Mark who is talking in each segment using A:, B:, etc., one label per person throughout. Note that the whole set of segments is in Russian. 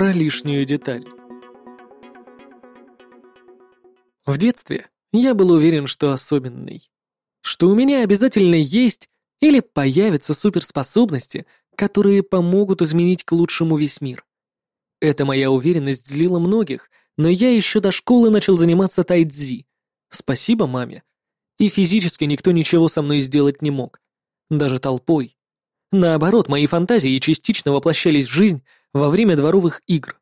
A: про лишнюю деталь. В детстве я был уверен, что особенный. Что у меня обязательно есть или появятся суперспособности, которые помогут изменить к лучшему весь мир. Эта моя уверенность злила многих, но я еще до школы начал заниматься тайцзи. Спасибо маме. И физически никто ничего со мной сделать не мог. Даже толпой. Наоборот, мои фантазии частично воплощались в жизнь во время дворовых игр.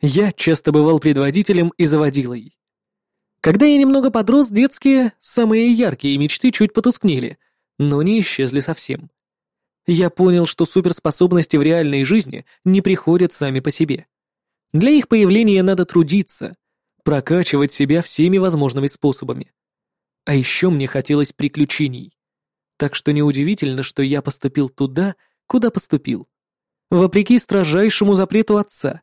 A: Я часто бывал предводителем и заводилой. Когда я немного подрос, детские, самые яркие мечты чуть потускнели, но не исчезли совсем. Я понял, что суперспособности в реальной жизни не приходят сами по себе. Для их появления надо трудиться, прокачивать себя всеми возможными способами. А еще мне хотелось приключений. Так что неудивительно, что я поступил туда, куда поступил. Вопреки строжайшему запрету отца.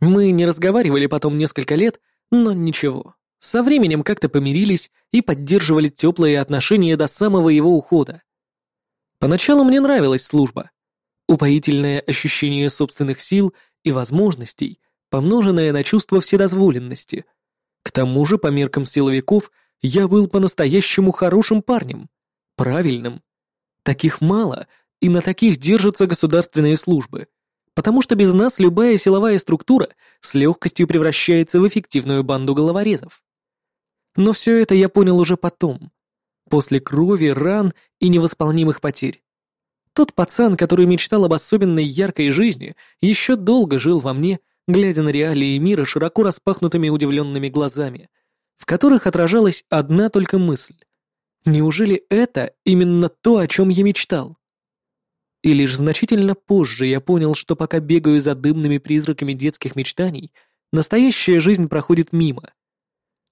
A: Мы не разговаривали потом несколько лет, но ничего. Со временем как-то помирились и поддерживали теплые отношения до самого его ухода. Поначалу мне нравилась служба. Упоительное ощущение собственных сил и возможностей, помноженное на чувство вседозволенности. К тому же, по меркам силовиков, я был по-настоящему хорошим парнем. Правильным. Таких мало, и на таких держатся государственные службы. Потому что без нас любая силовая структура с легкостью превращается в эффективную банду головорезов. Но все это я понял уже потом. После крови, ран и невосполнимых потерь. Тот пацан, который мечтал об особенной яркой жизни, еще долго жил во мне, глядя на реалии мира широко распахнутыми удивленными глазами, в которых отражалась одна только мысль. Неужели это именно то, о чем я мечтал? И лишь значительно позже я понял, что пока бегаю за дымными призраками детских мечтаний, настоящая жизнь проходит мимо.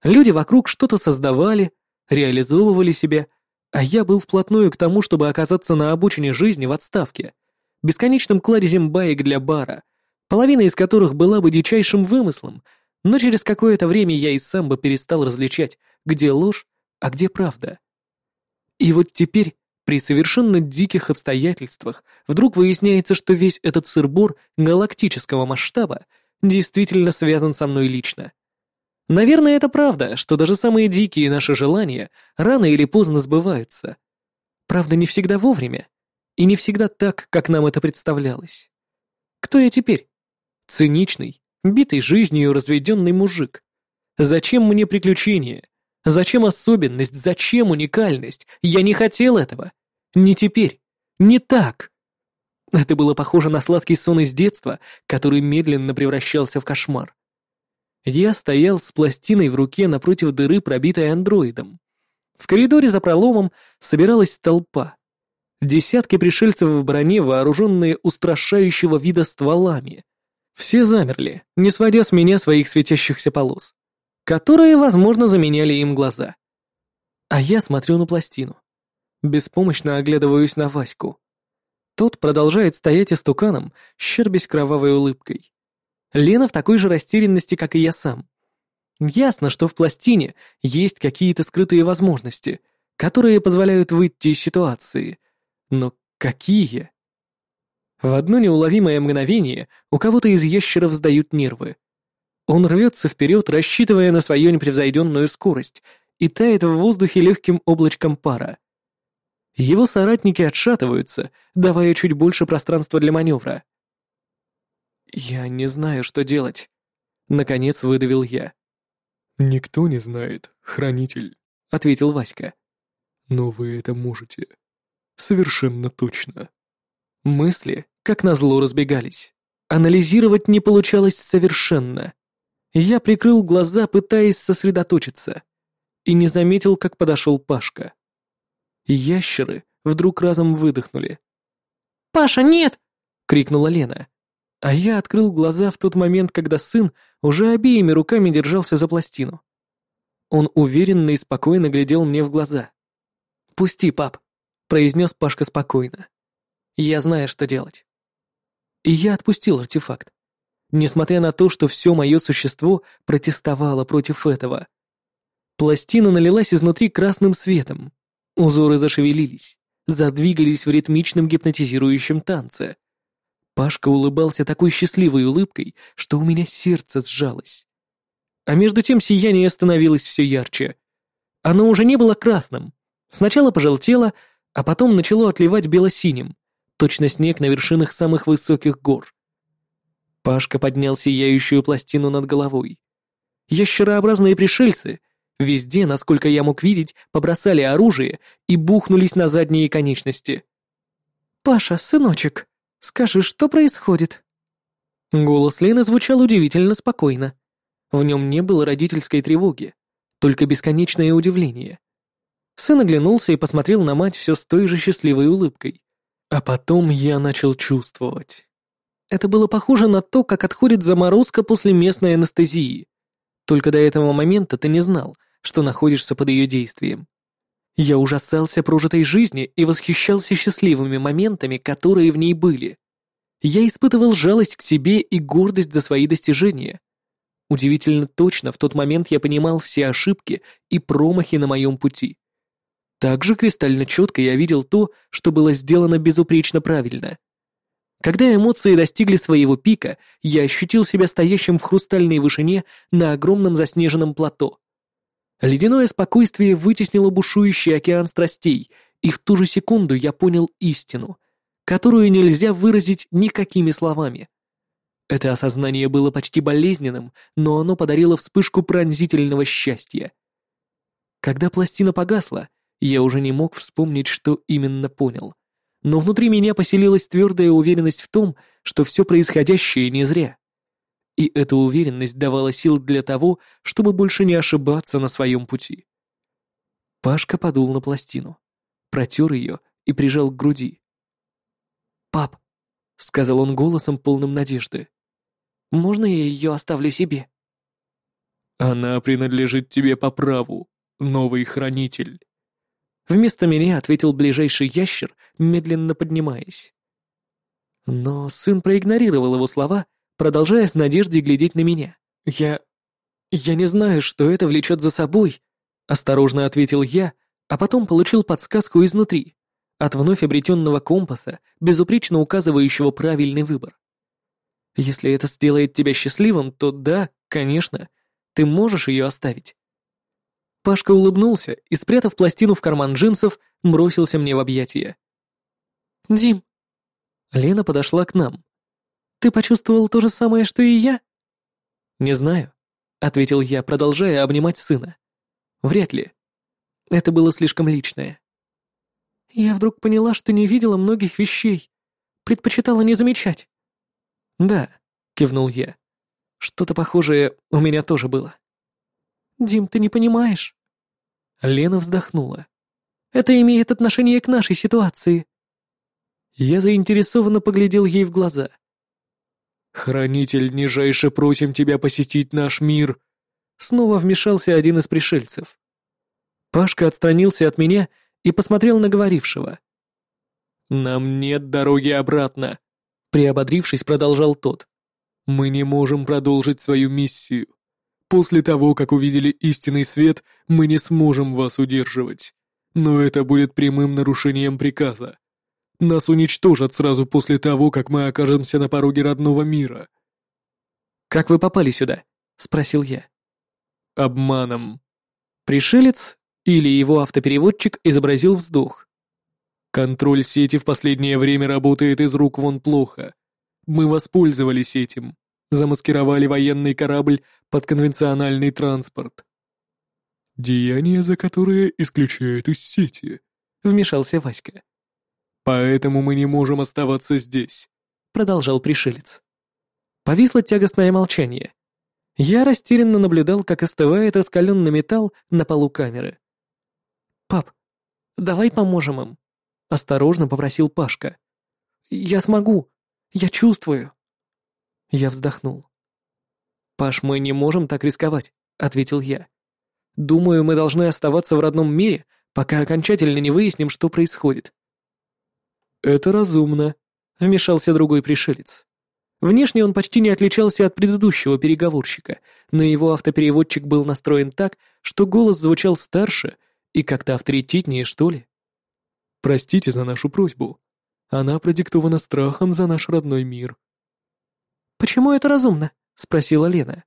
A: Люди вокруг что-то создавали, реализовывали себя, а я был вплотную к тому, чтобы оказаться на обочине жизни в отставке, бесконечным кладезем баек для бара, половина из которых была бы дичайшим вымыслом, но через какое-то время я и сам бы перестал различать, где ложь, а где правда. И вот теперь, при совершенно диких обстоятельствах, вдруг выясняется, что весь этот сырбор галактического масштаба действительно связан со мной лично. Наверное, это правда, что даже самые дикие наши желания рано или поздно сбываются. Правда, не всегда вовремя, и не всегда так, как нам это представлялось. Кто я теперь? Циничный, битый жизнью разведенный мужик. Зачем мне приключения? Зачем особенность? Зачем уникальность? Я не хотел этого. Не теперь. Не так. Это было похоже на сладкий сон из детства, который медленно превращался в кошмар. Я стоял с пластиной в руке напротив дыры, пробитой андроидом. В коридоре за проломом собиралась толпа. Десятки пришельцев в броне, вооруженные устрашающего вида стволами. Все замерли, не сводя с меня своих светящихся полос, которые, возможно, заменяли им глаза. А я смотрю на пластину. Беспомощно оглядываюсь на Ваську. Тот продолжает стоять истуканом, щербясь кровавой улыбкой. Лена в такой же растерянности, как и я сам. Ясно, что в пластине есть какие-то скрытые возможности, которые позволяют выйти из ситуации. Но какие? В одно неуловимое мгновение у кого-то из ящеров сдают нервы. Он рвется вперед, рассчитывая на свою непревзойденную скорость, и тает в воздухе легким облачком пара. Его соратники отшатываются, давая чуть больше пространства для маневра. «Я не знаю, что делать», — наконец выдавил я.
B: «Никто не знает, хранитель», — ответил Васька. «Но вы это можете. Совершенно точно».
A: Мысли, как назло, разбегались. Анализировать не получалось совершенно. Я прикрыл глаза, пытаясь сосредоточиться, и не заметил, как подошел Пашка. Ящеры вдруг разом выдохнули.
C: «Паша, нет!»
A: — крикнула Лена. А я открыл глаза в тот момент, когда сын уже обеими руками держался за пластину. Он уверенно и спокойно глядел мне в глаза. «Пусти, пап», — произнес Пашка спокойно. «Я знаю, что делать». И я отпустил артефакт. Несмотря на то, что все мое существо протестовало против этого. Пластина налилась изнутри красным светом. Узоры зашевелились, задвигались в ритмичном гипнотизирующем танце. Пашка улыбался такой счастливой улыбкой, что у меня сердце сжалось. А между тем сияние становилось все ярче. Оно уже не было красным. Сначала пожелтело, а потом начало отливать бело-синим, точно снег на вершинах самых высоких гор. Пашка поднял сияющую пластину над головой. Ящерообразные пришельцы везде, насколько я мог видеть, побросали оружие и бухнулись на задние конечности.
C: «Паша, сыночек, скажи, что происходит?»
A: Голос Лены звучал удивительно спокойно. В нем не было родительской тревоги, только бесконечное удивление. Сын оглянулся и посмотрел на мать все с той же счастливой улыбкой. А потом я начал чувствовать. Это было похоже на то, как отходит заморозка после местной анестезии. Только до этого момента ты не знал, что находишься под ее действием. Я ужасался прожитой жизни и восхищался счастливыми моментами, которые в ней были. Я испытывал жалость к себе и гордость за свои достижения. Удивительно точно в тот момент я понимал все ошибки и промахи на моем пути. Также кристально четко я видел то, что было сделано безупречно правильно. Когда эмоции достигли своего пика, я ощутил себя стоящим в хрустальной вышине на огромном заснеженном плато. Ледяное спокойствие вытеснило бушующий океан страстей, и в ту же секунду я понял истину, которую нельзя выразить никакими словами. Это осознание было почти болезненным, но оно подарило вспышку пронзительного счастья. Когда пластина погасла, я уже не мог вспомнить, что именно понял. Но внутри меня поселилась твердая уверенность в том, что все происходящее не зря. И эта уверенность давала сил для того, чтобы больше не ошибаться на своем пути. Пашка подул на пластину, протер ее и прижал к груди. «Пап», — сказал он голосом, полным надежды, можно я ее оставлю себе?»
B: «Она принадлежит тебе по праву, новый хранитель».
A: Вместо меня ответил ближайший ящер, медленно поднимаясь. Но сын проигнорировал его слова, продолжая с надеждой глядеть на меня. «Я... я не знаю, что это влечет за собой», — осторожно ответил я, а потом получил подсказку изнутри, от вновь обретенного компаса, безупречно указывающего правильный выбор. Если это сделает тебя счастливым, то да, конечно, ты можешь ее оставить. Пашка улыбнулся и, спрятав пластину в карман джинсов, бросился мне в объятия. «Дим!» Лена подошла к нам. «Ты почувствовал то же самое, что и я?» «Не знаю», — ответил я, продолжая обнимать сына. «Вряд ли. Это было слишком личное». «Я вдруг поняла, что не видела многих вещей. Предпочитала не замечать». «Да», — кивнул я. «Что-то похожее у меня тоже было». «Дим, ты не понимаешь?» Лена вздохнула. «Это имеет отношение к нашей ситуации». Я заинтересованно поглядел ей в глаза.
B: «Хранитель, нижайше просим тебя посетить наш мир!»
A: Снова вмешался один из пришельцев. Пашка отстранился от меня и посмотрел на говорившего.
B: «Нам нет дороги обратно.
A: Приободрившись, продолжал тот.
B: «Мы не можем продолжить свою миссию. После того, как увидели истинный свет, мы не сможем вас удерживать. Но это будет прямым нарушением приказа. Нас уничтожат сразу после того, как мы окажемся на пороге родного мира».
A: «Как вы попали сюда?» — спросил я.
B: «Обманом».
A: Пришелец или его автопереводчик изобразил вздох.
B: Контроль сети в последнее время работает из рук вон плохо. Мы воспользовались этим, замаскировали военный корабль под конвенциональный транспорт. Деяние, за которое исключают из сети, вмешался Васька. Поэтому мы не можем оставаться здесь, продолжал пришелец.
A: Повисло тягостное молчание. Я растерянно наблюдал, как остывает раскаленный металл на полу камеры. «Пап, давай поможем им», — осторожно попросил Пашка. «Я смогу. Я чувствую». Я вздохнул. «Паш, мы не можем так рисковать», — ответил я. «Думаю, мы должны оставаться в родном мире, пока окончательно не выясним, что происходит».
B: «Это разумно», — вмешался другой пришелец.
A: Внешне он почти не отличался от предыдущего переговорщика, но его автопереводчик был настроен так, что голос звучал старше и как-то авторитетнее, что ли.
B: Простите за нашу просьбу. Она продиктована страхом за наш родной мир.
C: «Почему это разумно?» — спросила Лена.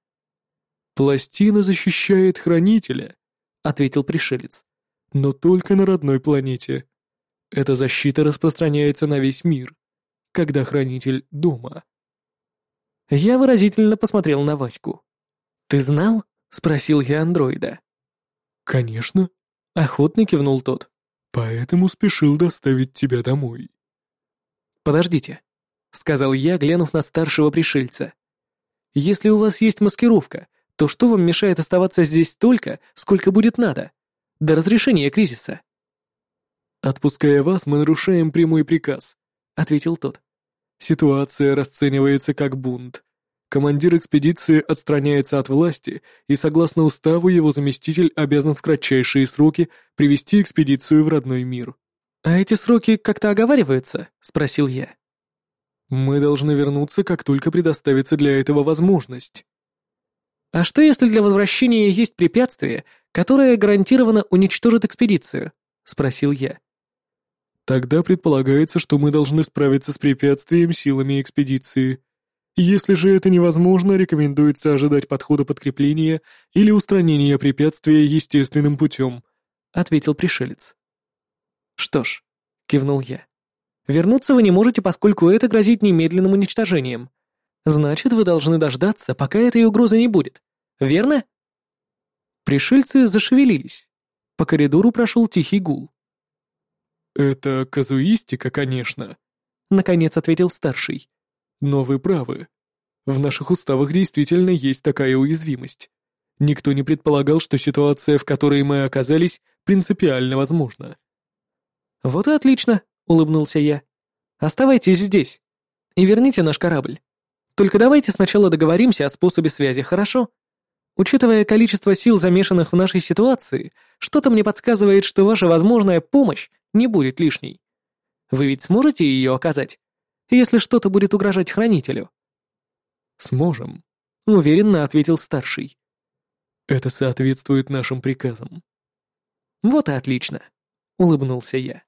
B: «Пластина защищает хранителя», — ответил пришелец. «Но только на родной планете. Эта защита распространяется на весь мир, когда хранитель дома».
A: Я выразительно посмотрел на Ваську. «Ты знал?» — спросил я андроида.
B: «Конечно», — охотно кивнул тот. «Поэтому спешил доставить тебя домой».
A: «Подождите», — сказал я, глянув на старшего пришельца. «Если у вас есть маскировка, то что вам мешает оставаться здесь столько, сколько будет надо? До разрешения кризиса?»
B: «Отпуская вас, мы нарушаем прямой приказ», — ответил тот. «Ситуация расценивается как бунт. Командир экспедиции отстраняется от власти, и согласно уставу его заместитель обязан в кратчайшие сроки привести экспедицию в родной мир».
A: «А эти сроки как-то оговариваются?» — спросил я.
B: «Мы должны вернуться, как только предоставится для этого возможность».
A: «А что, если для возвращения есть препятствие, которое гарантированно уничтожит экспедицию?» — спросил я.
B: «Тогда предполагается, что мы должны справиться с препятствием силами экспедиции. Если же это невозможно, рекомендуется ожидать подхода подкрепления или устранения препятствия естественным путем», — ответил пришелец.
A: «Что ж», — кивнул я, — «вернуться вы не можете, поскольку это грозит немедленным уничтожением. Значит, вы должны дождаться, пока этой угрозы не будет. Верно?» Пришельцы зашевелились. По коридору прошел тихий гул.
B: «Это казуистика, конечно», — наконец ответил старший. «Но вы правы. В наших уставах действительно есть такая уязвимость. Никто не предполагал, что ситуация, в которой мы оказались, принципиально возможна.
A: «Вот и отлично», — улыбнулся я. «Оставайтесь здесь и верните наш корабль. Только давайте сначала договоримся о способе связи, хорошо? Учитывая количество сил, замешанных в нашей ситуации, что-то мне подсказывает, что ваша возможная помощь не будет лишней. Вы ведь сможете ее оказать, если что-то будет угрожать хранителю?»
B: «Сможем», —
A: уверенно ответил старший.
B: «Это соответствует нашим приказам».
A: «Вот и отлично», — улыбнулся я.